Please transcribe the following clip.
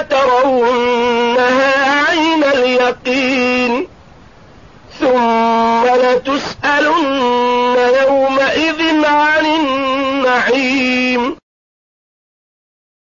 ترونها عين اليقين ثم لتسألن يومئذ عن النعيم.